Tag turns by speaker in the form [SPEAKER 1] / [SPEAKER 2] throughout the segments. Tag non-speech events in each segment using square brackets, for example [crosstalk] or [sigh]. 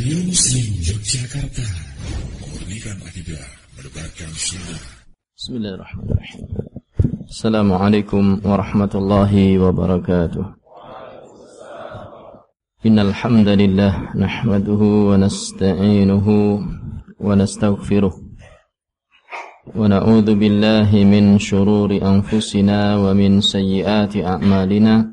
[SPEAKER 1] Radio Muslim Yogyakarta Memurnikan akidah Mendebarkan sunnah
[SPEAKER 2] Bismillahirrahmanirrahim Assalamualaikum warahmatullahi wabarakatuh. Innal hamdalillah nahmaduhu wa nasta'inuhu wa nastaghfiruh. Wa na'udzu billahi min shururi anfusina wa min sayyiati a'malina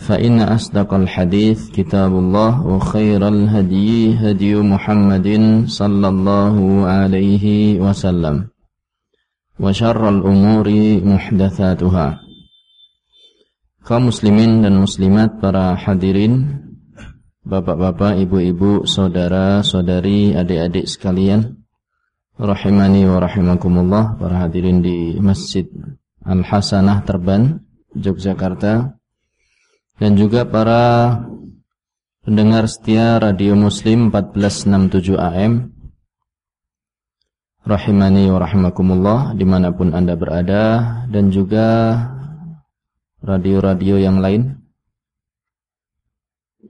[SPEAKER 2] فإن أصدق الحديث كتاب الله وخير الهدي هدي محمد صلى الله عليه وسلم وشر الأمور محدثاتها kaum muslimin dan muslimat para hadirin bapak-bapak, ibu-ibu, saudara-saudari, adik-adik sekalian rahimani wa rahimakumullah para hadirin di Masjid Al-Hasanah Terban Yogyakarta dan juga para pendengar setia Radio Muslim 1467 AM rahimani wa rahimakumullah di mana pun anda berada dan juga radio-radio yang lain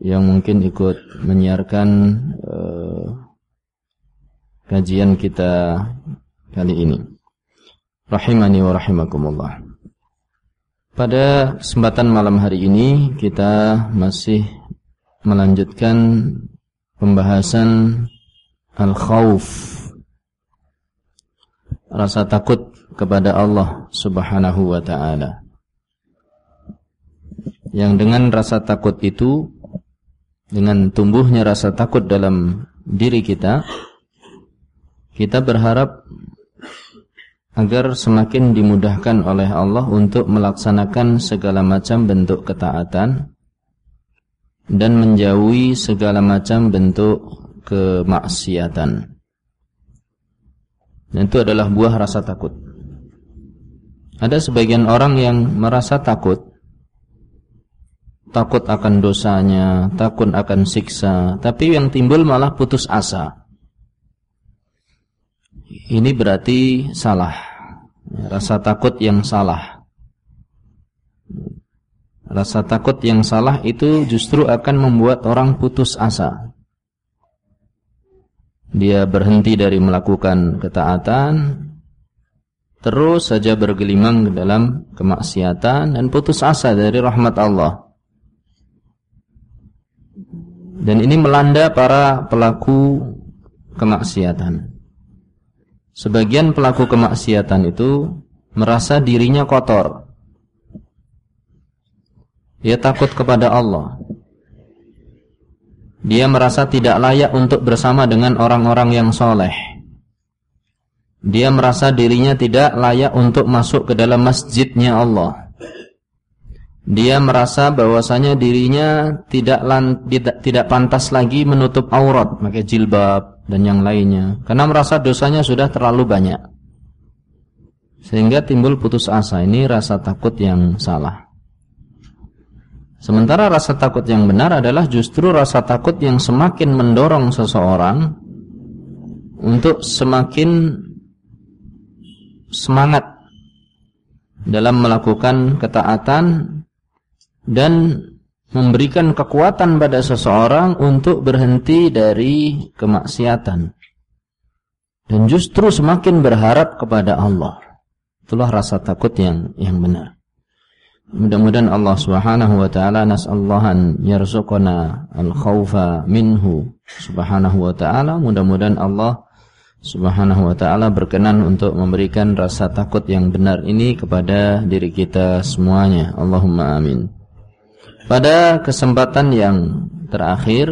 [SPEAKER 2] yang mungkin ikut menyiarkan uh, kajian kita kali ini. Rahimani wa rahimakumullah pada kesempatan malam hari ini kita masih melanjutkan pembahasan al-khauf rasa takut kepada Allah Subhanahu wa taala. Yang dengan rasa takut itu dengan tumbuhnya rasa takut dalam diri kita kita berharap agar semakin dimudahkan oleh Allah untuk melaksanakan segala macam bentuk ketaatan dan menjauhi segala macam bentuk kemaksiatan. Dan itu adalah buah rasa takut. Ada sebagian orang yang merasa takut takut akan dosanya, takut akan siksa, tapi yang timbul malah putus asa. Ini berarti salah. Rasa takut yang salah. Rasa takut yang salah itu justru akan membuat orang putus asa. Dia berhenti dari melakukan ketaatan, terus saja bergelimang dalam kemaksiatan dan putus asa dari rahmat Allah. Dan ini melanda para pelaku kemaksiatan. Sebagian pelaku kemaksiatan itu merasa dirinya kotor. Dia takut kepada Allah. Dia merasa tidak layak untuk bersama dengan orang-orang yang soleh. Dia merasa dirinya tidak layak untuk masuk ke dalam masjidnya Allah. Dia merasa bahwasanya dirinya tidak, lan, tidak tidak pantas lagi menutup aurat, pakai jilbab, dan yang lainnya. Karena merasa dosanya sudah terlalu banyak. Sehingga timbul putus asa. Ini rasa takut yang salah. Sementara rasa takut yang benar adalah justru rasa takut yang semakin mendorong seseorang untuk semakin semangat dalam melakukan ketaatan dan memberikan kekuatan pada seseorang untuk berhenti dari kemaksiatan dan justru semakin berharap kepada Allah. Itulah rasa takut yang yang benar. Mudah-mudahan Allah Subhanahu wa taala nasallahan yarzuqana al-khaufa minhu Subhanahu wa taala. Mudah-mudahan Allah Subhanahu wa taala berkenan untuk memberikan rasa takut yang benar ini kepada diri kita semuanya. Allahumma amin. Pada kesempatan yang terakhir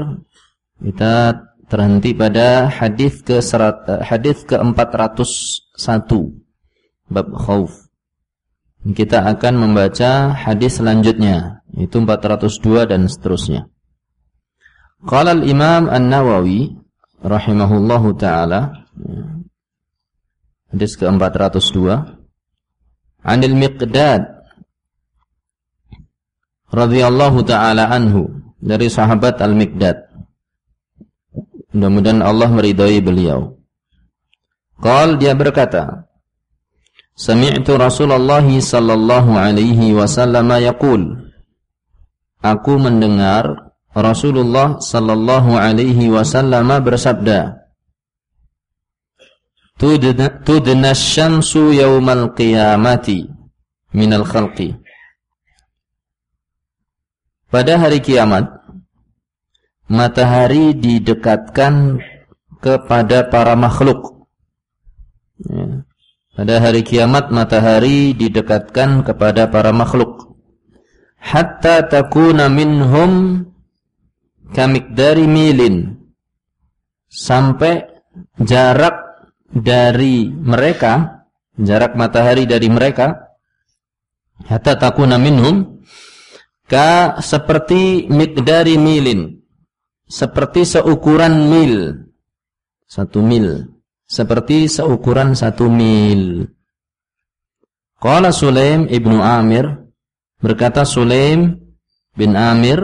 [SPEAKER 2] kita terhenti pada hadis ke serat, hadis ke-401 bab khauf. Kita akan membaca hadis selanjutnya, itu 402 dan seterusnya. Qala al-Imam An-Nawawi rahimahullahu taala hadis ke-402 Anil Miqdad radhiyallahu taala anhu dari sahabat Al-Miqdad Mudah-mudahan Allah meridai beliau. Qal dia berkata, Sami'tu Rasulullah sallallahu alaihi wasallam yaqul Aku mendengar Rasulullah sallallahu alaihi wasallam bersabda Tudna, tudna syamsu yawmal qiyamati minal khalqi Pada hari kiamat matahari didekatkan kepada para makhluk ya. Pada hari kiamat matahari didekatkan kepada para makhluk. Hatta takuna minhum kamikdari milin. Sampai jarak dari mereka, jarak matahari dari mereka, hatta takuna minhum ka seperti mikdari milin. Seperti seukuran mil. Satu mil seperti seukuran satu mil. Qala Sulaim ibnu Amir berkata Sulaim bin Amir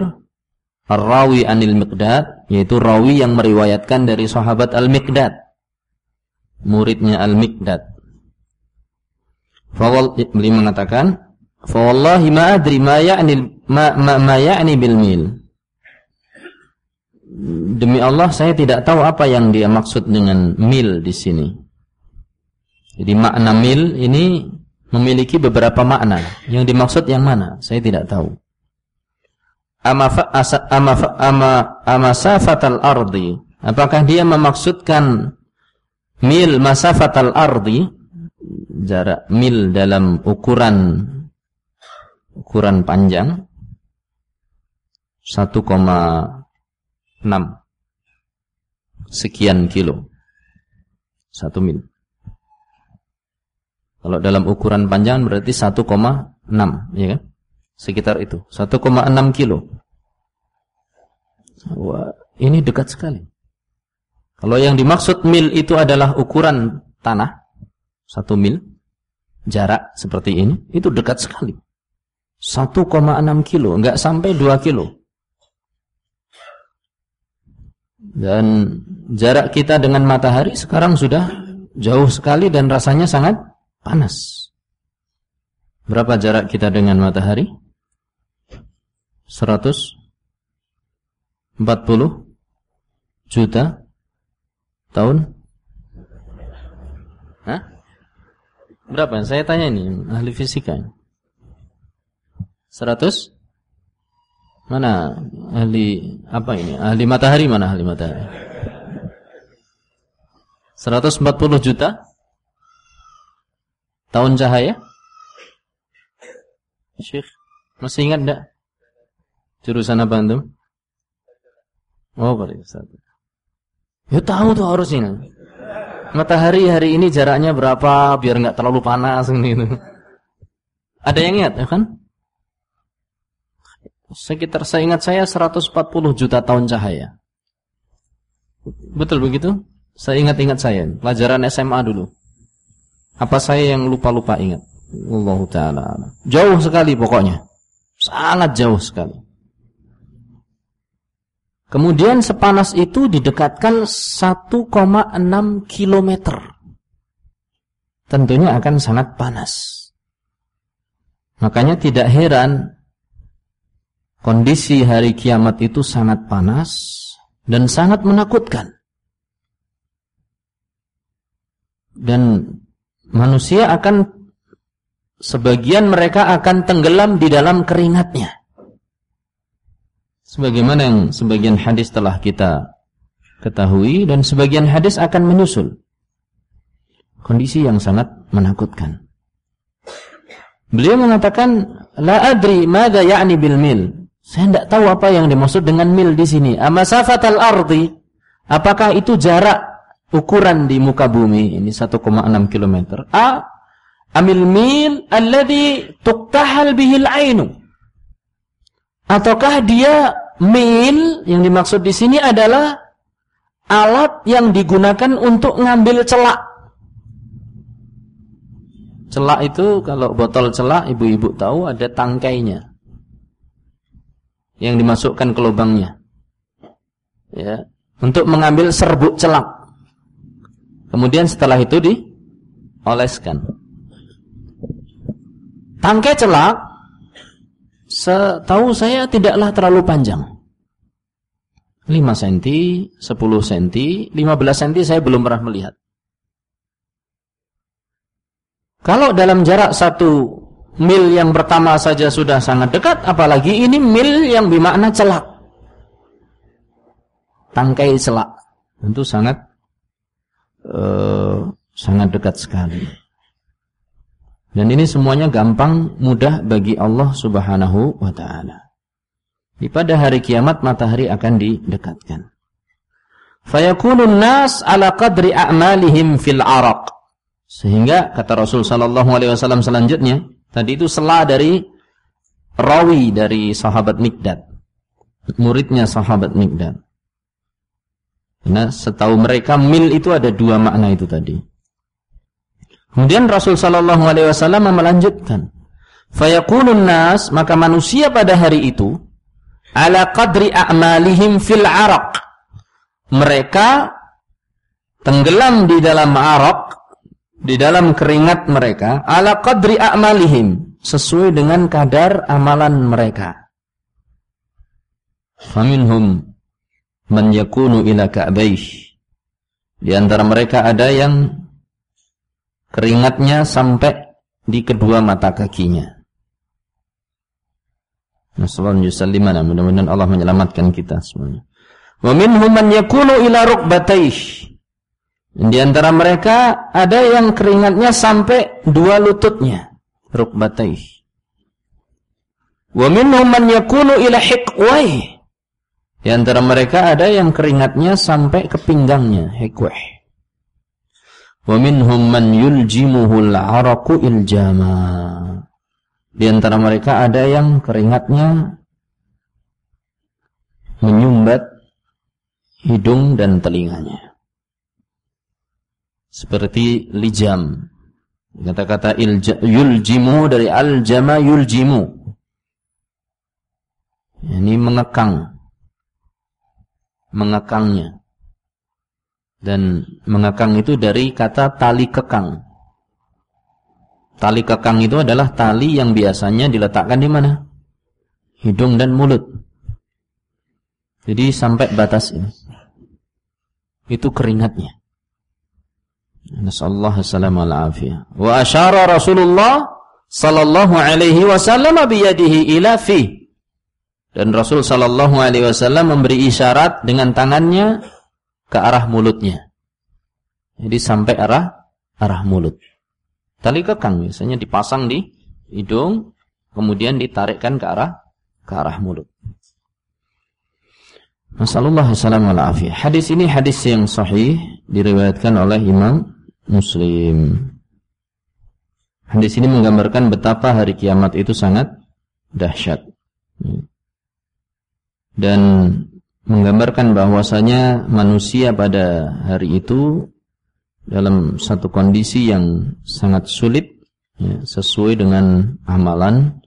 [SPEAKER 2] Ar-Rawi anil Miqdad yaitu rawi yang meriwayatkan dari sahabat Al-Miqdad muridnya Al-Miqdad Fawal beliau mengatakan Fawallahi ma adri ma ya'ni ma, ma, ma ya'ni bil mil demi Allah saya tidak tahu apa yang dia maksud dengan mil di sini. Jadi makna mil ini memiliki beberapa makna. Yang dimaksud yang mana? Saya tidak tahu. Ama ama ama amasafatal ardi. Apakah dia memaksudkan mil masafatal ardi jarak mil dalam ukuran ukuran panjang 1, 6 sekian kilo. Satu mil. Kalau dalam ukuran panjang berarti 1,6 ya kan? Sekitar itu. 1,6 kilo. Wah, ini dekat sekali. Kalau yang dimaksud mil itu adalah ukuran tanah satu mil jarak seperti ini itu dekat sekali 1,6 kilo enggak sampai 2 kilo Dan jarak kita dengan matahari sekarang sudah jauh sekali dan rasanya sangat panas. Berapa jarak kita dengan matahari? 140 juta tahun? Hah? Berapa? Saya tanya ini ahli fisika. 100 Mana ahli apa ini? Ahli matahari mana ahli matahari? 140 juta tahun cahaya? Syekh, masih ingat enggak? Jurusan apa antum? Oh, pariwisata. Ya tahu tuh harusnya. Matahari hari ini jaraknya berapa biar nggak terlalu panas [laughs] gitu. Ada yang ingat ya kan? Sekitar saya ingat saya 140 juta tahun cahaya. Betul begitu? Saya ingat-ingat saya, pelajaran SMA dulu. Apa saya yang lupa-lupa ingat? Allah taala. Jauh sekali pokoknya. Sangat jauh sekali. Kemudian sepanas itu didekatkan 1,6 kilometer. Tentunya akan sangat panas. Makanya tidak heran Kondisi hari kiamat itu sangat panas dan sangat menakutkan. Dan manusia akan sebagian mereka akan tenggelam di dalam keringatnya. Sebagaimana yang sebagian hadis telah kita ketahui dan sebagian hadis akan menyusul. Kondisi yang sangat menakutkan. Beliau mengatakan, La adri mada ya'ni bil mil. Saya tidak tahu apa yang dimaksud dengan mil di sini. Amasafatal ardi, apakah itu jarak ukuran di muka bumi ini 1,6 km? A amil mil alladhi tuqtahal bihil ainu. Ataukah dia mil yang dimaksud di sini adalah alat yang digunakan untuk ngambil celak. Celak itu kalau botol celak ibu-ibu tahu ada tangkainya yang dimasukkan ke lubangnya. Ya, untuk mengambil serbuk celak. Kemudian setelah itu dioleskan. Tangkai celak setahu saya tidaklah terlalu panjang. 5 cm, 10 cm, 15 cm saya belum pernah melihat. Kalau dalam jarak satu mil yang pertama saja sudah sangat dekat, apalagi ini mil yang bermakna celak. Tangkai celak. Tentu sangat uh, sangat dekat sekali. Dan ini semuanya gampang, mudah bagi Allah subhanahu wa ta'ala. Di pada hari kiamat matahari akan didekatkan. Fayakunun nas ala qadri a'malihim fil araq. Sehingga kata Rasul sallallahu alaihi wasallam selanjutnya, tadi itu sela dari rawi dari sahabat Mikdad. Muridnya sahabat Mikdad. Nah, setahu mereka mil itu ada dua makna itu tadi. Kemudian Rasul sallallahu alaihi wasallam melanjutkan, "Fayakunun nas, maka manusia pada hari itu ala qadri a'malihim fil araq." Mereka tenggelam di dalam araq, di dalam keringat mereka, ala qadri a'malihim, sesuai dengan kadar amalan mereka. Faminhum man yakunu ila ka'baih. Di antara mereka ada yang keringatnya sampai di kedua mata kakinya. Nasallahu yusallimana mudah-mudahan Allah menyelamatkan kita semuanya. Wa minhum man yakunu ila rukbatayh. Di antara mereka ada yang keringatnya sampai dua lututnya, rukbatayh. Wa minhum man yakunu ila hiqwayh. Di antara mereka ada yang keringatnya sampai ke pinggangnya, hiqwayh. Wa minhum man yuljimuhul araku iljama. Di antara mereka ada yang keringatnya menyumbat hidung dan telinganya. Seperti lijam. Kata-kata yuljimu dari aljama yuljimu. Ini mengekang. Mengekangnya. Dan mengekang itu dari kata tali kekang. Tali kekang itu adalah tali yang biasanya diletakkan di mana? Hidung dan mulut. Jadi sampai batas ini. Itu keringatnya. Nasallahu salam al afiyah. Wa asyara Rasulullah sallallahu alaihi wasallam biyadihi ila fi. Dan Rasul sallallahu alaihi wasallam memberi isyarat dengan tangannya ke arah mulutnya. Jadi sampai arah arah mulut. Tali kekang biasanya dipasang di hidung, kemudian ditarikkan ke arah ke arah mulut. Masallallahu alaihi Hadis ini hadis yang sahih diriwayatkan oleh Imam Muslim. Hadis ini menggambarkan betapa hari kiamat itu sangat dahsyat. Dan menggambarkan bahwasanya manusia pada hari itu dalam satu kondisi yang sangat sulit ya, sesuai dengan amalan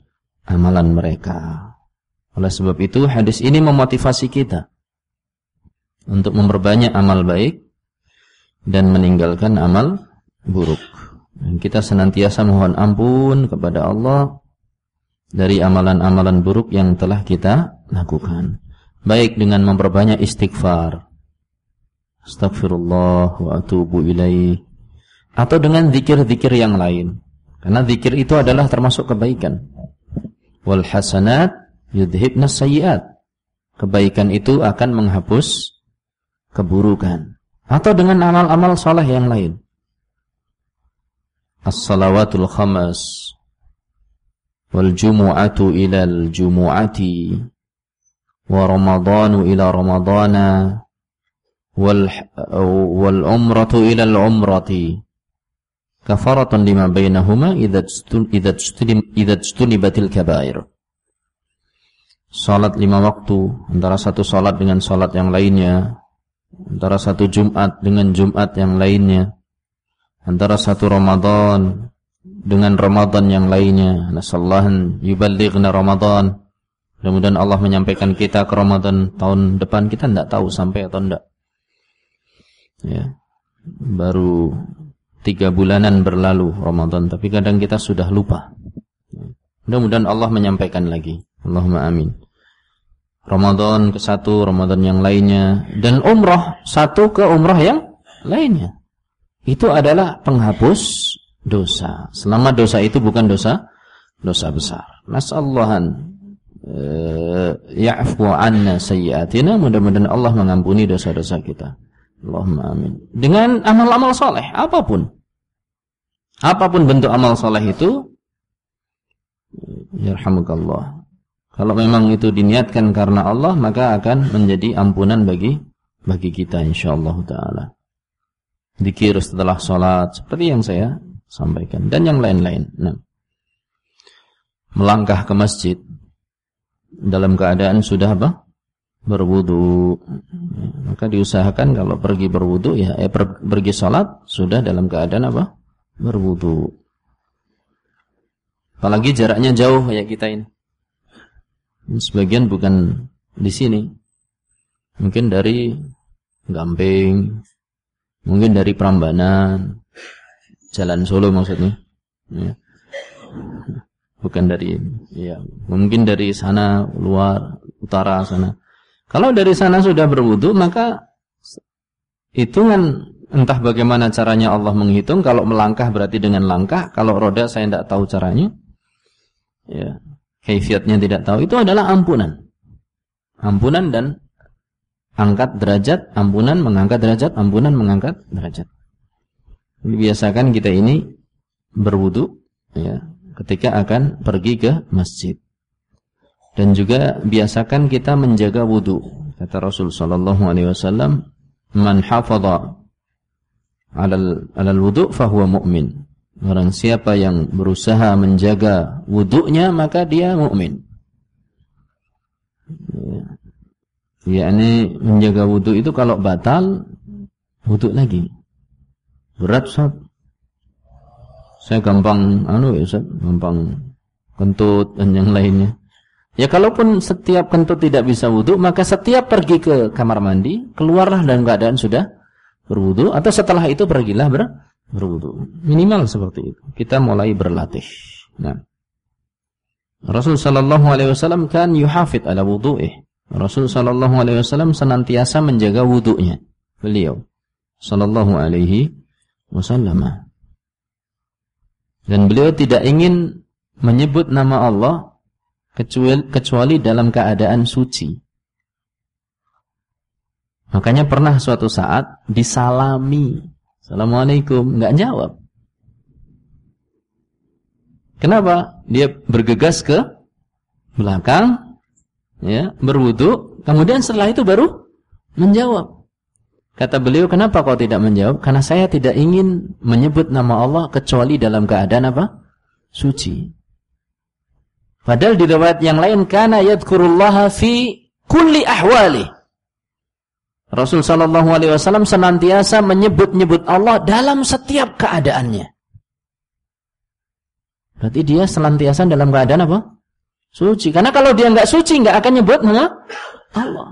[SPEAKER 2] amalan mereka. Oleh sebab itu hadis ini memotivasi kita untuk memperbanyak amal baik dan meninggalkan amal buruk. Dan kita senantiasa mohon ampun kepada Allah dari amalan-amalan buruk yang telah kita lakukan. Baik dengan memperbanyak istighfar astagfirullah wa atubu ilaih atau dengan zikir-zikir yang lain. Karena zikir itu adalah termasuk kebaikan. Wal hasanat yudhibna sayyiat. Kebaikan itu akan menghapus keburukan atau dengan amal-amal soleh yang lain. As-salawatul khamas wal jumu'atu ila al-jumu'ati wa ramadhanu ila ramadhana Wal-umratu ila al-umrati kafaratan lima bainahuma kabair. Salat lima waktu antara satu salat dengan salat yang lainnya Antara satu Jumat dengan Jumat yang lainnya. Antara satu Ramadan Dengan Ramadan yang lainnya. Nasallahan yuballighna Ramadan. Mudah-mudahan Allah menyampaikan kita ke Ramadan tahun depan. Kita tidak tahu sampai atau tidak. Ya. Baru tiga bulanan berlalu Ramadan Tapi kadang kita sudah lupa. Mudah-mudahan Allah menyampaikan lagi. Allahumma amin. Ramadan ke satu, Ramadan yang lainnya, dan umrah satu ke umrah yang lainnya. Itu adalah penghapus dosa. Selama dosa itu bukan dosa dosa besar. Nasallahan uh, ya'fu anna sayyiatina. Mudah-mudahan Allah mengampuni dosa-dosa kita. Allahumma amin. Dengan amal-amal soleh, apa pun. Apa pun bentuk amal soleh itu, yarhamukallah. Kalau memang itu diniatkan karena Allah, maka akan menjadi ampunan bagi bagi kita insyaallah taala. Dikir setelah sholat seperti yang saya sampaikan dan yang lain-lain. Nah, melangkah ke masjid dalam keadaan sudah apa? Berwudu. Maka diusahakan kalau pergi berwudu ya eh, pergi sholat sudah dalam keadaan apa? Berwudu. Apalagi jaraknya jauh kayak kita ini. Sebagian bukan di sini. Mungkin dari Gamping, mungkin dari Prambanan, Jalan Solo maksudnya. Ya. Bukan dari ya, mungkin dari sana luar utara sana. Kalau dari sana sudah berwudu maka hitungan entah bagaimana caranya Allah menghitung kalau melangkah berarti dengan langkah, kalau roda saya tidak tahu caranya. Ya, kaifiatnya tidak tahu, itu adalah ampunan. Ampunan dan angkat derajat, ampunan mengangkat derajat, ampunan mengangkat derajat. Biasakan kita ini berwudu ya, ketika akan pergi ke masjid. Dan juga biasakan kita menjaga wudu. Kata Rasul sallallahu alaihi wasallam, "Man hafadha 'alal 'alal wudu fahuwa mu'min." Orang siapa yang berusaha menjaga wuduknya maka dia mukmin. Ya. ini menjaga wudhu itu kalau batal wudhu lagi. Berat Ustaz. Saya gampang anu ya Ustaz, gampang kentut dan yang lainnya. Ya kalaupun setiap kentut tidak bisa wudhu, maka setiap pergi ke kamar mandi, keluarlah dalam keadaan sudah berwudhu, atau setelah itu pergilah ber berwudu. Minimal seperti itu. Kita mulai berlatih. Nah. Rasul sallallahu alaihi wasallam kan yuhafid ala wudu'ih. Rasul sallallahu alaihi wasallam senantiasa menjaga wudunya. Beliau sallallahu alaihi wasallam. Dan beliau tidak ingin menyebut nama Allah kecuali, kecuali dalam keadaan suci. Makanya pernah suatu saat disalami Assalamualaikum, nggak jawab. Kenapa? Dia bergegas ke belakang, ya, berwudu, kemudian setelah itu baru menjawab. Kata beliau, kenapa kau tidak menjawab? Karena saya tidak ingin menyebut nama Allah kecuali dalam keadaan apa? Suci. Padahal di riwayat yang lain, karena yadkurullaha fi kulli ahwali. Rasul Shallallahu Alaihi Wasallam senantiasa menyebut-nyebut Allah dalam setiap keadaannya. Berarti dia senantiasa dalam keadaan apa? Suci. Karena kalau dia nggak suci nggak akan nyebut Allah.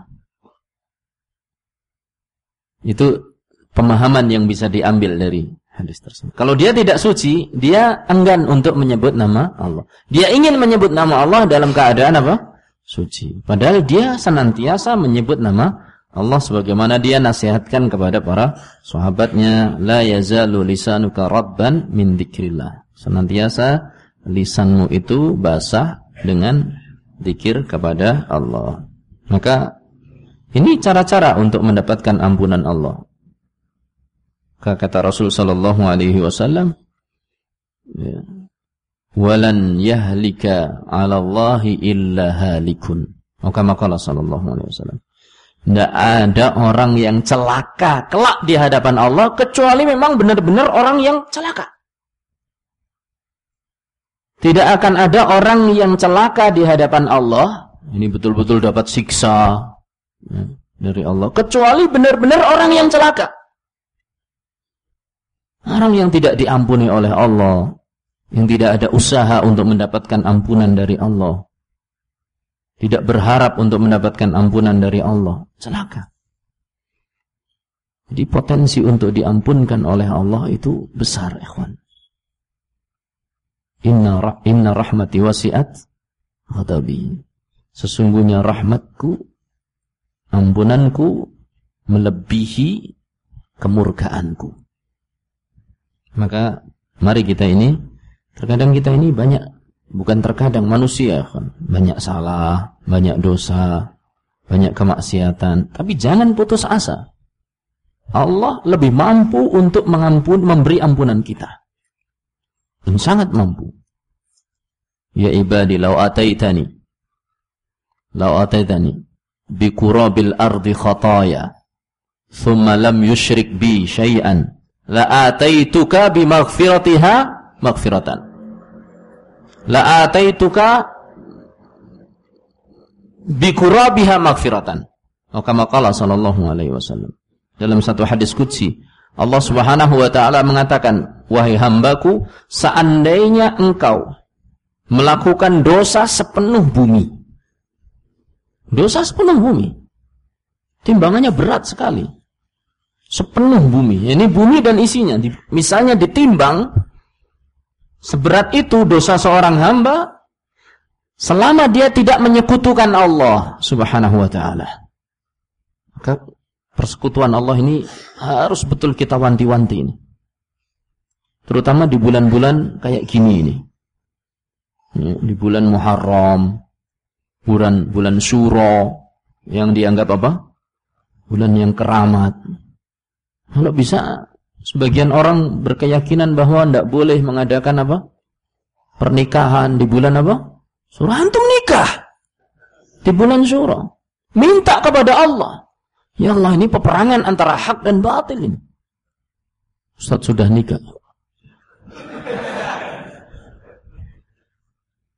[SPEAKER 2] Itu pemahaman yang bisa diambil dari hadis tersebut. Kalau dia tidak suci, dia enggan untuk menyebut nama Allah. Dia ingin menyebut nama Allah dalam keadaan apa? Suci. Padahal dia senantiasa menyebut nama sebagaimana dia nasihatkan kepada para sahabatnya la yazalu lisanuka rabban min dzikrillah. Senantiasa lisanmu itu basah dengan zikir kepada Allah. Maka ini cara-cara untuk mendapatkan ampunan Allah. Kata Rasul sallallahu alaihi wasallam ya, walan yahlika 'ala Allahi illa halikun. Maka makalah sallallahu alaihi wasallam tidak ada orang yang celaka kelak di hadapan Allah kecuali memang benar-benar orang yang celaka. Tidak akan ada orang yang celaka di hadapan Allah ini betul-betul dapat siksa ya, dari Allah. Kecuali benar-benar orang yang celaka. Orang yang tidak diampuni oleh Allah, yang tidak ada usaha untuk mendapatkan ampunan dari Allah, tidak berharap untuk mendapatkan ampunan dari Allah, celaka. Jadi potensi untuk diampunkan oleh Allah itu besar, ikhwan. Inna, rah inna rahmati wasi'at ghadabi. Sesungguhnya rahmatku, ampunanku melebihi kemurkaanku. Maka mari kita ini, terkadang kita ini banyak, bukan terkadang manusia, kan? banyak salah, banyak dosa, banyak kemaksiatan. Tapi jangan putus asa. Allah lebih mampu untuk mengampun, memberi ampunan kita. Dan sangat mampu. Ya ibadi, lau ataitani. Lau ataitani. Bikurabil ardi khataya. Thumma lam yushrik bi syai'an la ataituka bi maghfiratiha maghfiratan la ataituka bi kurabiha maghfiratan. Atau kama qala sallallahu alaihi wasallam. Dalam satu hadis qudsi Allah Subhanahu wa taala mengatakan wahai hambaku seandainya engkau melakukan dosa sepenuh bumi. Dosa sepenuh bumi? Timbangannya berat sekali. Sepenuh bumi. Ini bumi dan isinya. Misalnya ditimbang seberat itu dosa seorang hamba selama dia tidak menyekutukan Allah Subhanahu wa taala. Maka persekutuan Allah ini harus betul kita wanti-wanti ini. Terutama di bulan-bulan kayak gini ini. Di bulan Muharram, bulan bulan Syuro yang dianggap apa? Bulan yang keramat kalau bisa sebagian orang berkeyakinan bahwa tidak boleh mengadakan apa? Pernikahan di bulan apa? Surah antum nikah di bulan surah. Minta kepada Allah. Ya Allah ini peperangan antara hak dan batil ini. Ustaz sudah nikah. [laughs]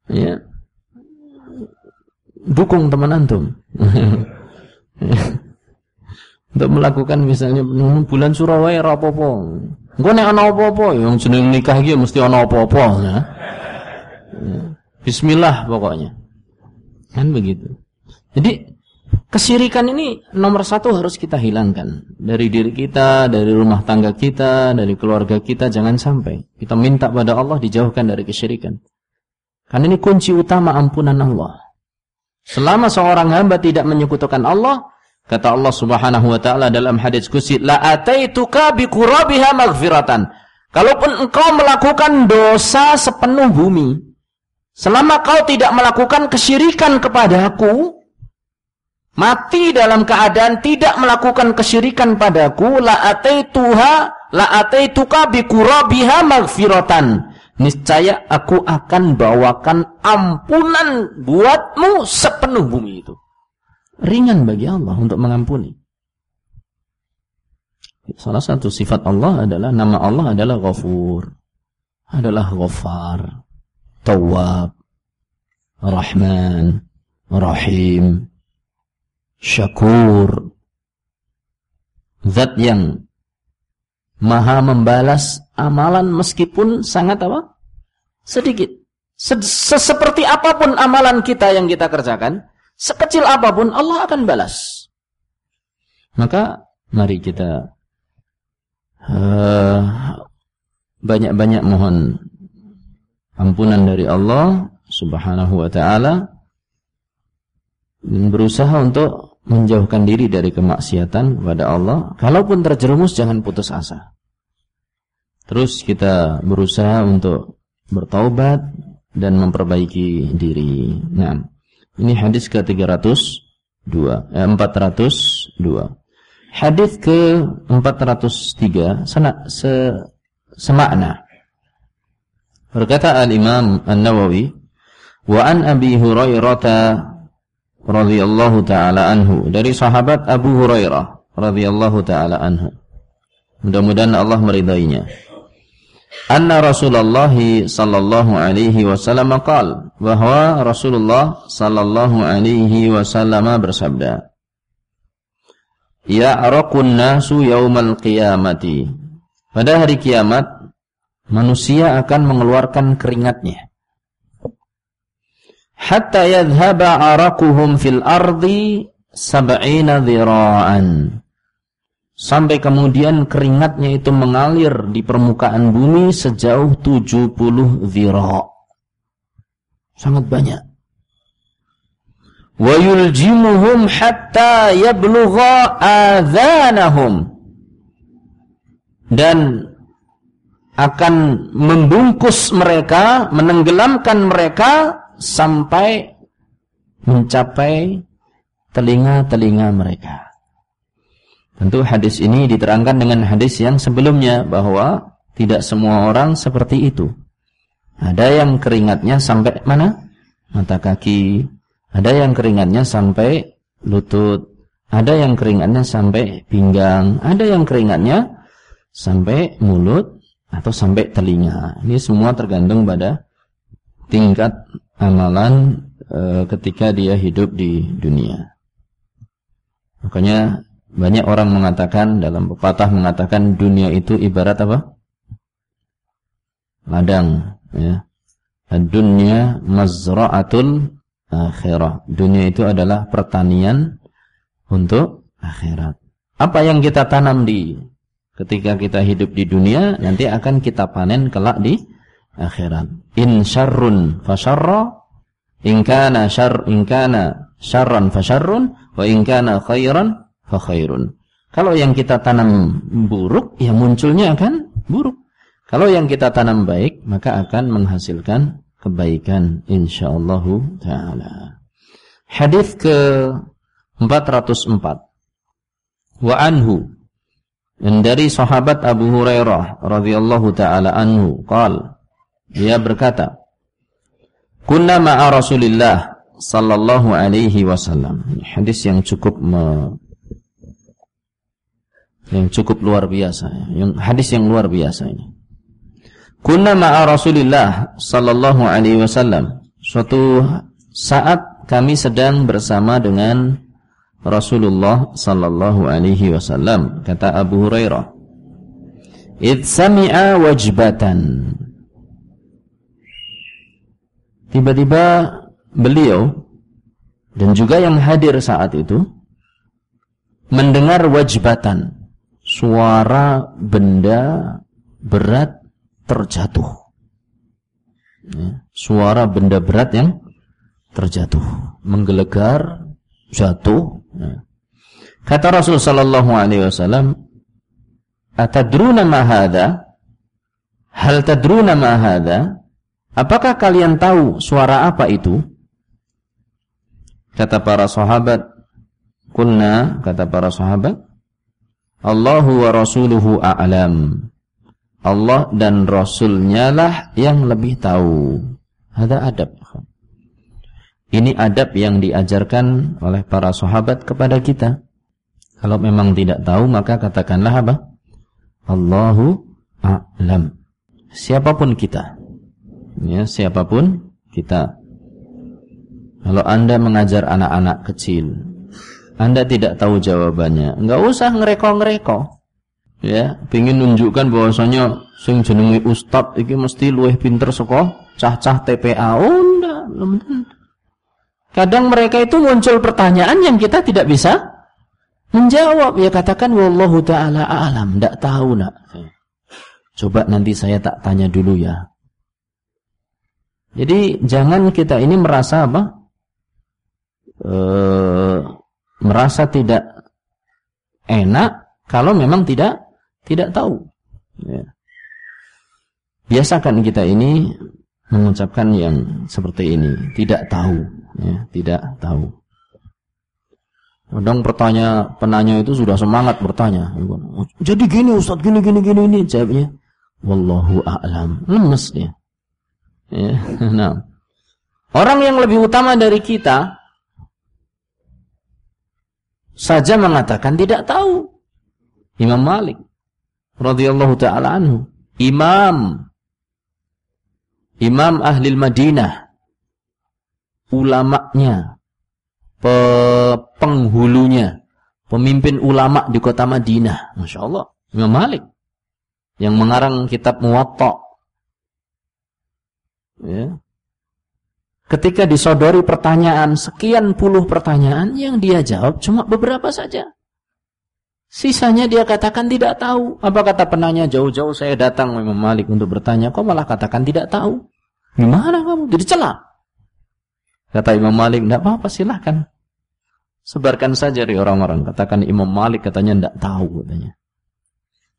[SPEAKER 2] Ya. Dukung teman antum. [laughs] untuk melakukan misalnya bulan Surabaya ora apa-apa. Engko nek apa-apa yang jeneng nikah iki mesti ana apa-apa ya. Bismillah pokoknya. Kan begitu. Jadi kesirikan ini nomor satu harus kita hilangkan dari diri kita, dari rumah tangga kita, dari keluarga kita. Jangan sampai kita minta pada Allah dijauhkan dari kesyirikan. Karena ini kunci utama ampunan Allah. Selama seorang hamba tidak menyekutukan Allah, Kata Allah Subhanahu wa taala dalam hadis qudsi, "La ataituka bi qurabiha maghfiratan." Kalaupun engkau melakukan dosa sepenuh bumi, selama kau tidak melakukan kesyirikan kepadaku, mati dalam keadaan tidak melakukan kesyirikan padaku, la ataituha la ataituka bi qurabiha maghfiratan. Niscaya aku akan bawakan ampunan buatmu sepenuh bumi itu ringan bagi Allah untuk mengampuni. Salah satu sifat Allah adalah nama Allah adalah Ghafur, adalah Ghaffar, Tawwab, Rahman, Rahim, Syakur. Zat yang maha membalas amalan meskipun sangat apa? Sedikit. Seperti apa pun amalan kita yang kita kerjakan, Sekecil apa pun Allah akan balas. Maka mari kita eh, banyak-banyak uh, mohon ampunan dari Allah Subhanahu wa taala dan berusaha untuk menjauhkan diri dari kemaksiatan kepada Allah. Kalaupun terjerumus jangan putus asa. Terus kita berusaha untuk bertaubat dan memperbaiki diri. Nah, ini hadis ke-302, eh, 402. Hadis ke-403 sana se, semakna. Berkata Al-Imam An-Nawawi, "Wa an Abi Hurairah radhiyallahu taala anhu." Dari sahabat Abu Hurairah radhiyallahu taala anhu. Mudah-mudahan Allah meridainya. Anna Rasulullah sallallahu alaihi wasallam qaal bahwa Rasulullah sallallahu alaihi wasallam bersabda Ya'raqun nasu yaumal qiyamati. Pada hari kiamat manusia akan mengeluarkan keringatnya. Hatta yadhhaba araquhum fil ardi sab'ina dhira'an sampai kemudian keringatnya itu mengalir di permukaan bumi sejauh 70 dhira. Sangat banyak. Wa yuljimuhum hatta yablugha adhanahum. Dan akan membungkus mereka, menenggelamkan mereka sampai mencapai telinga-telinga mereka. Tentu hadis ini diterangkan dengan hadis yang sebelumnya bahwa tidak semua orang seperti itu. Ada yang keringatnya sampai mana? Mata kaki. Ada yang keringatnya sampai lutut. Ada yang keringatnya sampai pinggang. Ada yang keringatnya sampai mulut atau sampai telinga. Ini semua tergantung pada tingkat amalan e, ketika dia hidup di dunia. Makanya banyak orang mengatakan dalam pepatah mengatakan dunia itu ibarat apa? Ladang, ya. Dunia mazra'atul akhirah. Dunia itu adalah pertanian untuk akhirat. Apa yang kita tanam di ketika kita hidup di dunia nanti akan kita panen kelak di akhirat. In syarrun fasyarra in kana syarr in kana syarran fasyarrun wa in kana khairan Kalau yang kita tanam buruk, ya munculnya akan buruk. Kalau yang kita tanam baik, maka akan menghasilkan kebaikan insyaallah taala. Hadis ke 404. Wa anhu dan dari sahabat Abu Hurairah radhiyallahu taala anhu qal dia berkata Kunna ma'a Rasulillah sallallahu alaihi wasallam. Hadis yang cukup yang cukup luar biasa yang hadis yang luar biasa ini. Kunna ma'a Rasulillah sallallahu alaihi wasallam. Suatu saat kami sedang bersama dengan Rasulullah sallallahu alaihi wasallam kata Abu Hurairah. Id sami'a wajbatan. Tiba-tiba beliau dan juga yang hadir saat itu mendengar wajbatan suara benda berat terjatuh. Ya, suara benda berat yang terjatuh, menggelegar, jatuh. Ya. Kata Rasul sallallahu alaihi wasallam, "Atadruna ma hadha?" Hal tadruna ma hadha? Apakah kalian tahu suara apa itu? Kata para sahabat, "Kunna," kata para sahabat, Allahu wa rasuluhu a'lam. Allah dan Rasulnya lah yang lebih tahu. Ada adab. Ini adab yang diajarkan oleh para sahabat kepada kita. Kalau memang tidak tahu maka katakanlah apa? Allahu a'lam. Siapa pun kita. Ya, siapa pun kita. Kalau Anda mengajar anak-anak kecil, anda tidak tahu jawabannya. Enggak usah ngereko-ngereko. Ya, pingin nunjukkan bahwasanya sing jenenge ustad iki mesti luwih pinter saka cah-cah TPA. Oh, enggak. Kadang mereka itu muncul pertanyaan yang kita tidak bisa menjawab. Ya katakan wallahu taala alam, enggak tahu nak. Coba nanti saya tak tanya dulu ya. Jadi jangan kita ini merasa apa? Eh merasa tidak enak kalau memang tidak tidak tahu. Ya. Biasakan kita ini mengucapkan yang seperti ini, tidak tahu, ya, tidak tahu. Kadang pertanya penanya itu sudah semangat bertanya. Jadi gini Ustaz, gini gini gini ini jawabnya. Wallahu a'lam. Lemes dia. Ya, [laughs] nah. Orang yang lebih utama dari kita saja mengatakan tidak tahu. Imam Malik radhiyallahu taala anhu, imam. Imam ahli Madinah, ulamanya, penghulunya, pemimpin ulama di kota Madinah, masya Allah, Imam Malik. Yang mengarang kitab Muwatta. Ya. Ketika disodori pertanyaan, sekian puluh pertanyaan, yang dia jawab cuma beberapa saja. Sisanya dia katakan tidak tahu. Apa kata penanya jauh-jauh saya datang Imam Malik untuk bertanya, kok malah katakan tidak tahu? Gimana kamu? Jadi celah. Kata Imam Malik, tidak apa-apa silahkan. Sebarkan saja dari orang-orang. Katakan Imam Malik katanya tidak tahu katanya.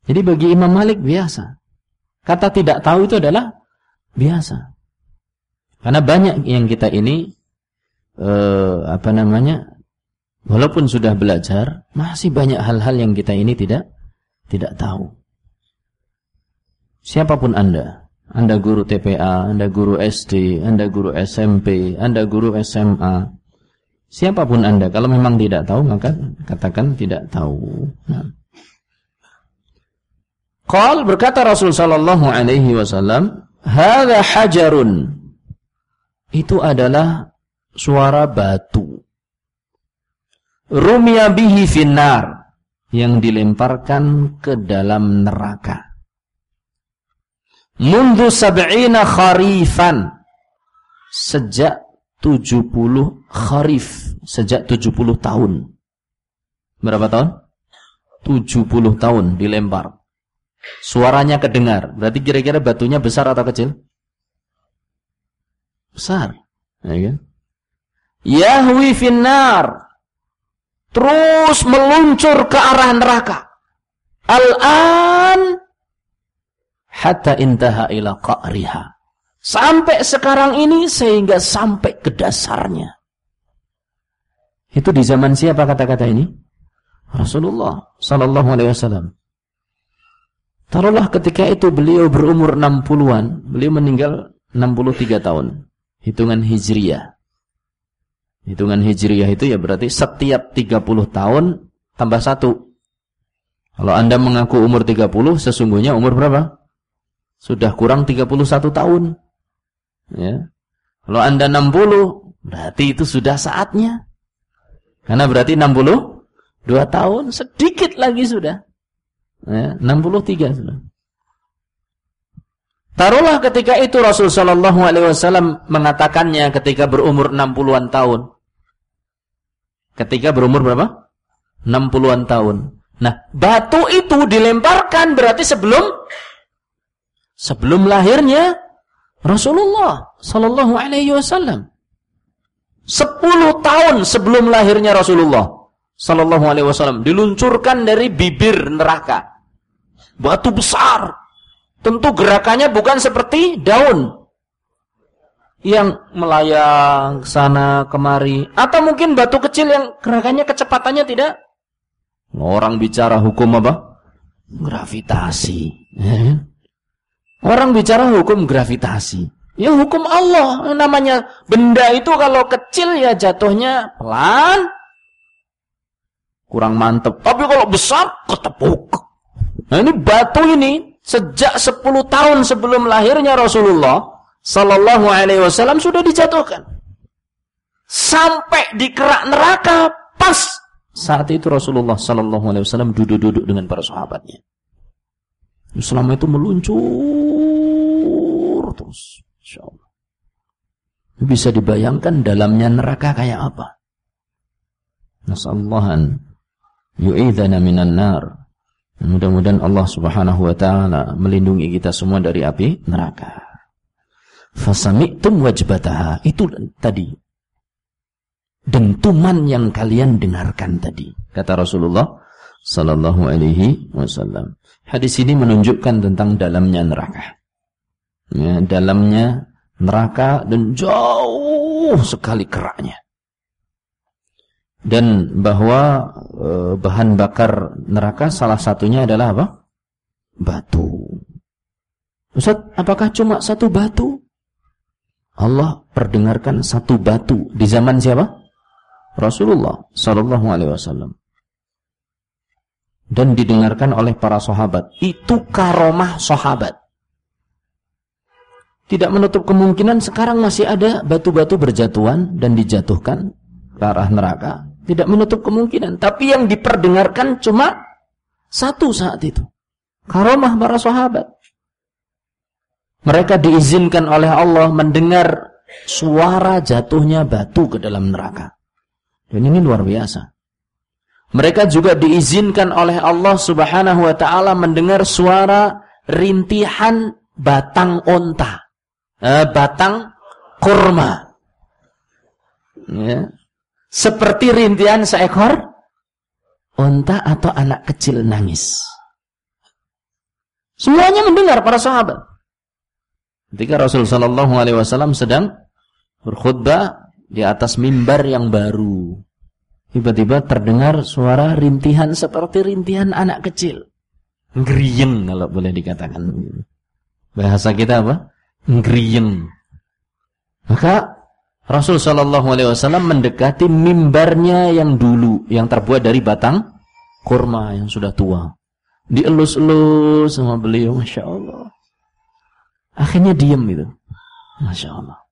[SPEAKER 2] Jadi bagi Imam Malik biasa. Kata tidak tahu itu adalah biasa. Karena banyak yang kita ini eh, apa namanya walaupun sudah belajar masih banyak hal-hal yang kita ini tidak tidak tahu. Siapa pun Anda, Anda guru TPA, Anda guru SD, Anda guru SMP, Anda guru SMA, siapa pun Anda kalau memang tidak tahu maka katakan tidak tahu. Nah. Qal berkata Rasul sallallahu alaihi wasallam, "Hadza hajarun itu adalah suara batu. Rumia bihi finnar yang dilemparkan ke dalam neraka. Mundu sab'ina kharifan sejak 70 kharif, sejak 70 tahun. Berapa tahun? 70 tahun dilempar. Suaranya kedengar. Berarti kira-kira batunya besar atau kecil? Besar. Ya kan? Yahwi finnar. Terus meluncur ke arah neraka. Al-an hatta intaha ila qa'riha. Sampai sekarang ini sehingga sampai ke dasarnya. Itu di zaman siapa kata-kata ini? Rasulullah sallallahu alaihi wasallam. Taruhlah ketika itu beliau berumur 60-an, beliau meninggal 63 tahun hitungan hijriyah. Hitungan hijriyah itu ya berarti setiap 30 tahun tambah satu. Kalau Anda mengaku umur 30, sesungguhnya umur berapa? Sudah kurang 31 tahun. Ya. Kalau Anda 60, berarti itu sudah saatnya. Karena berarti 62 tahun, sedikit lagi sudah. Ya, 63 sudah. Taruhlah ketika itu Rasul Shallallahu Alaihi Wasallam mengatakannya ketika berumur 60-an tahun. Ketika berumur berapa? 60-an tahun. Nah, batu itu dilemparkan berarti sebelum sebelum lahirnya Rasulullah Shallallahu Alaihi Wasallam. 10 tahun sebelum lahirnya Rasulullah Shallallahu Alaihi Wasallam diluncurkan dari bibir neraka. Batu besar Tentu gerakannya bukan seperti daun yang melayang sana kemari. Atau mungkin batu kecil yang gerakannya kecepatannya tidak? Orang bicara hukum apa? Gravitasi. [laughs] Orang bicara hukum gravitasi. Ya hukum Allah. Namanya benda itu kalau kecil ya jatuhnya pelan. Kurang mantep. Tapi kalau besar ketepuk. Nah ini batu ini sejak 10 tahun sebelum lahirnya Rasulullah sallallahu alaihi wasallam sudah dijatuhkan. Sampai di kerak neraka pas saat itu Rasulullah sallallahu alaihi wasallam duduk-duduk dengan para sahabatnya. Selama itu meluncur terus. Insyaallah. Bisa dibayangkan dalamnya neraka kayak apa? Nasallahan yu'idhana minan nar. Mudah-mudahan Allah Subhanahu wa taala melindungi kita semua dari api neraka. Fasami'tum wajbataha itu tadi. Dentuman yang kalian dengarkan tadi, kata Rasulullah sallallahu alaihi wasallam. Hadis ini menunjukkan tentang dalamnya neraka. Ya, dalamnya neraka dan jauh sekali keraknya dan bahwa e, bahan bakar neraka salah satunya adalah apa? Batu. Ustaz, apakah cuma satu batu? Allah perdengarkan satu batu di zaman siapa? Rasulullah sallallahu alaihi wasallam. Dan didengarkan oleh para sahabat. Itu karomah sahabat. tidak menutup kemungkinan sekarang masih ada batu-batu berjatuhan dan dijatuhkan ke arah neraka. Tidak menutup kemungkinan. Tapi yang diperdengarkan cuma satu saat itu. Karomah para sahabat. Mereka diizinkan oleh Allah mendengar suara jatuhnya batu ke dalam neraka. Dan ini luar biasa. Mereka juga diizinkan oleh Allah Subhanahu wa taala mendengar suara rintihan batang onta eh, batang kurma. Ya. Seperti rintihan seekor unta atau anak kecil nangis. Semuanya mendengar para sahabat. Ketika Rasul Shallallahu Alaihi Wasallam sedang berkhutbah di atas mimbar yang baru, tiba-tiba terdengar suara rintihan seperti rintihan anak kecil, ngeriyeng kalau boleh dikatakan. Bahasa kita apa? ngeriyeng. Maka Rasul Shallallahu Alaihi Wasallam mendekati mimbarnya yang dulu, yang terbuat dari batang kurma yang sudah tua. Dielus-elus sama beliau, masya Allah. Akhirnya diam itu, masya Allah.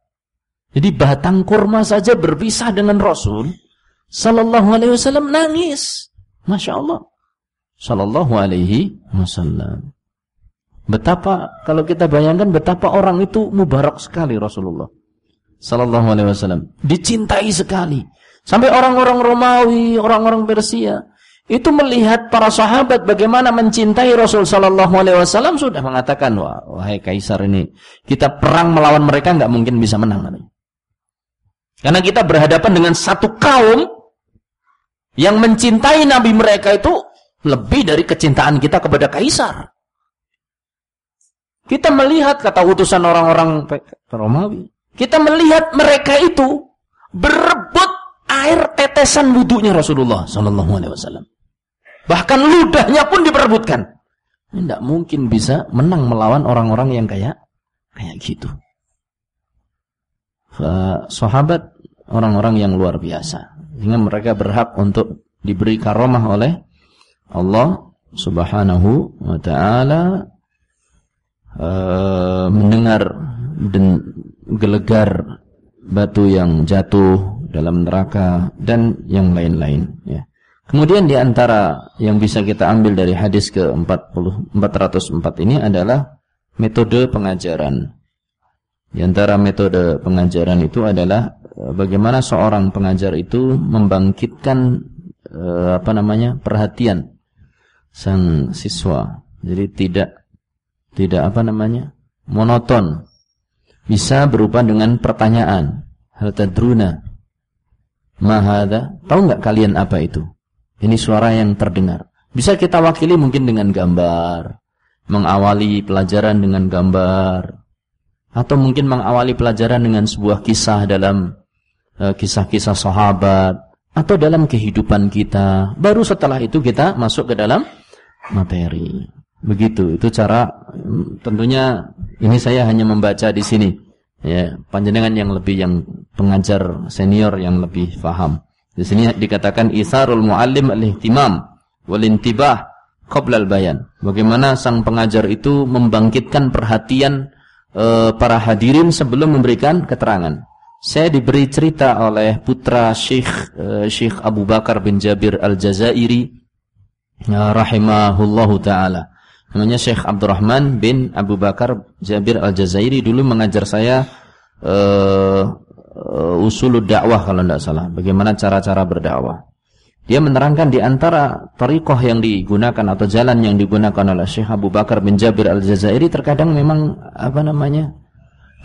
[SPEAKER 2] Jadi batang kurma saja berpisah dengan Rasul Sallallahu Alaihi Wasallam nangis, masya Allah. Sallallahu Alaihi Wasallam. Betapa kalau kita bayangkan betapa orang itu mubarak sekali Rasulullah sallallahu alaihi wasallam. Dicintai sekali. Sampai orang-orang Romawi, orang-orang Persia itu melihat para sahabat bagaimana mencintai Rasul sallallahu alaihi wasallam sudah mengatakan, "Wah, wahai kaisar ini, kita perang melawan mereka nggak mungkin bisa menang." Karena kita berhadapan dengan satu kaum yang mencintai nabi mereka itu lebih dari kecintaan kita kepada kaisar. Kita melihat kata utusan orang-orang Romawi. Kita melihat mereka itu berebut air tetesan wudhunya Rasulullah Sallallahu Alaihi Wasallam. Bahkan ludahnya pun diperebutkan. Tidak mungkin bisa menang melawan orang-orang yang kayak kayak gitu. Sahabat orang-orang yang luar biasa. Sehingga mereka berhak untuk diberi karomah oleh Allah Subhanahu wa taala uh, mendengar dan gelegar batu yang jatuh dalam neraka dan yang lain-lain ya. Kemudian di antara yang bisa kita ambil dari hadis ke-40 404 ini adalah metode pengajaran. Di antara metode pengajaran itu adalah eh, bagaimana seorang pengajar itu membangkitkan eh, apa namanya? perhatian sang siswa. Jadi tidak tidak apa namanya monoton bisa berupa dengan pertanyaan. Hal tadruna? Mahada tahu nggak kalian apa itu? Ini suara yang terdengar. Bisa kita wakili mungkin dengan gambar mengawali pelajaran dengan gambar atau mungkin mengawali pelajaran dengan sebuah kisah dalam eh, kisah-kisah uh, sahabat atau dalam kehidupan kita. Baru setelah itu kita masuk ke dalam materi. Begitu, itu cara tentunya ini saya hanya membaca di sini. Ya, panjenengan yang lebih yang pengajar senior yang lebih faham. Di sini dikatakan isarul muallim al-ihtimam wal intibah qabla al-bayan. Bagaimana sang pengajar itu membangkitkan perhatian e, para hadirin sebelum memberikan keterangan. Saya diberi cerita oleh putra Syekh e, Syekh Abu Bakar bin Jabir Al-Jazairi ya, rahimahullahu taala namanya Syekh Abdurrahman bin Abu Bakar Jabir Al-Jazairi dulu mengajar saya uh, uh, usulul dakwah kalau tidak salah, bagaimana cara-cara berdakwah. Dia menerangkan di antara tariqah yang digunakan atau jalan yang digunakan oleh Syekh Abu Bakar bin Jabir Al-Jazairi terkadang memang apa namanya?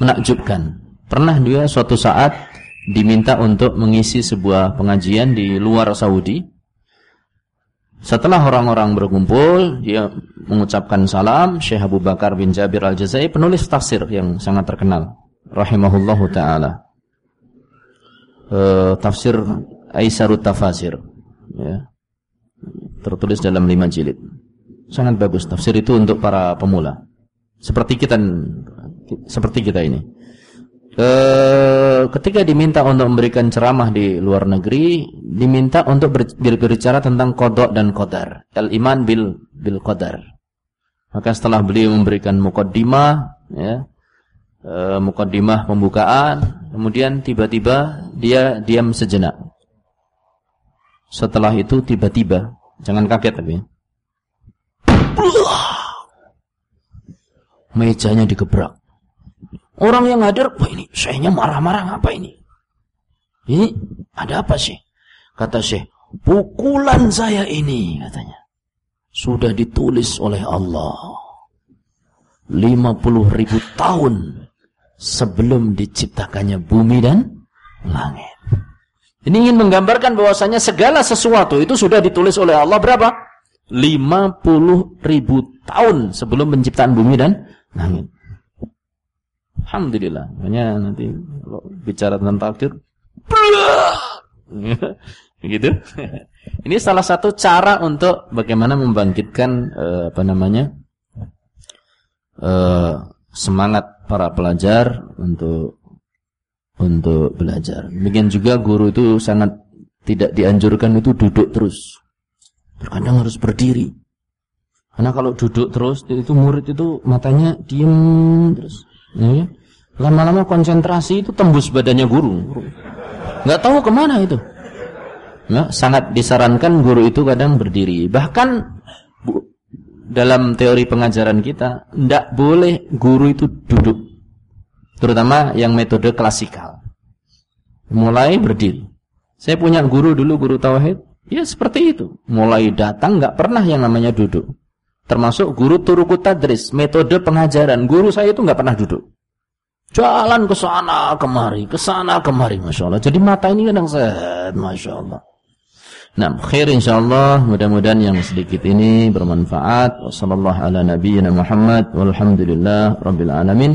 [SPEAKER 2] menakjubkan. Pernah dia suatu saat diminta untuk mengisi sebuah pengajian di luar Saudi setelah orang-orang berkumpul, dia mengucapkan salam. Syekh Abu Bakar bin Jabir al-Jazai, penulis tafsir yang sangat terkenal. Rahimahullahu ta'ala. E, tafsir Aisarut Tafasir. Ya. Tertulis dalam lima jilid. Sangat bagus. Tafsir itu untuk para pemula. Seperti kita seperti kita ini e, ketika diminta untuk memberikan ceramah di luar negeri, diminta untuk ber, berbicara tentang kodok dan kodar, al iman bil bil kodar. Maka setelah beliau memberikan mukaddimah, ya, e, mukaddimah pembukaan, kemudian tiba-tiba dia diam sejenak. Setelah itu tiba-tiba, jangan kaget tapi. Mejanya digebrak. Orang yang hadir, wah ini sayanya marah-marah ngapa ini? Ini ada apa sih? Kata Syekh, pukulan saya ini katanya sudah ditulis oleh Allah 50 ribu tahun sebelum diciptakannya bumi dan langit. Ini ingin menggambarkan bahwasanya segala sesuatu itu sudah ditulis oleh Allah berapa? 50 ribu tahun sebelum penciptaan bumi dan langit. Alhamdulillah. Makanya nanti kalau bicara tentang takdir Begitu. [laughs] Ini salah satu cara untuk bagaimana membangkitkan uh, apa namanya? Uh, semangat para pelajar untuk untuk belajar. Demikian juga guru itu sangat tidak dianjurkan itu duduk terus. Terkadang harus berdiri. Karena kalau duduk terus itu murid itu matanya diem terus. Ya. Lama-lama konsentrasi itu tembus badannya guru. Nggak tahu ke mana itu. Ya, sangat disarankan guru itu kadang berdiri. Bahkan bu, dalam teori pengajaran kita, tidak boleh guru itu duduk. Terutama yang metode klasikal. Mulai berdiri. Saya punya guru dulu, guru tauhid. Ya seperti itu. Mulai datang nggak pernah yang namanya duduk. Termasuk guru turukut tadris, metode pengajaran. Guru saya itu nggak pernah duduk. Jalan ke sana kemari, ke sana kemari, masya Allah. Jadi mata ini kadang sehat, masya Allah. Nah, khair insyaallah mudah-mudahan yang sedikit ini bermanfaat. Wassallallahu ala nabiyyina Muhammad walhamdulillah rabbil alamin.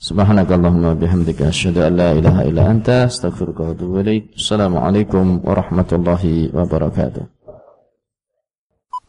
[SPEAKER 2] Subhanakallahumma bihamdika asyhadu an la ilaha illa anta astaghfiruka wa atubu ilaik. Assalamualaikum warahmatullahi wabarakatuh.